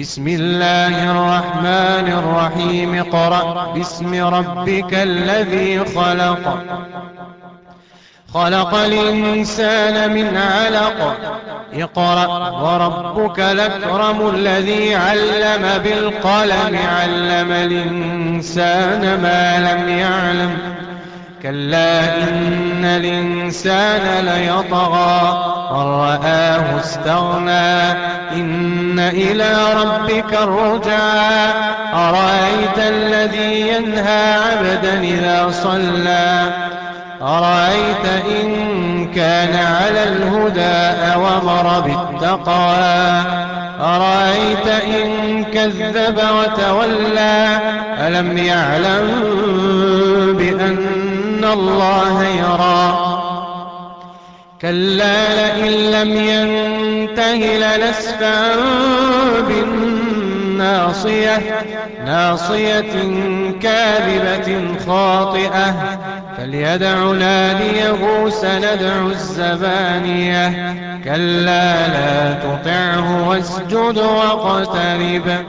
بسم الله الرحمن الرحيم. قرأ باسم ربك الذي خلق. خلق الإنسان من علق. اقرأ وربك الأكرم الذي علم بالقلم. علم الإنسان ما لم يعلم. كلا إن الإنسان ليطغى أن رآه استغنى إن إلى ربك الرجعى أرأيت الذي ينهى عبدا إذا صلى أرأيت إن كان على الهدى أو أمر بالتقوى أرأيت إن كذب وتولى ألم يعلم بأن الله يرى. كلا لئن لم ينته لنسفعا بالناصية ناصية كاذبة خاطئة. فليدع ناديه سندع الزبانية. كلا لا تطعه واسجد واقترب.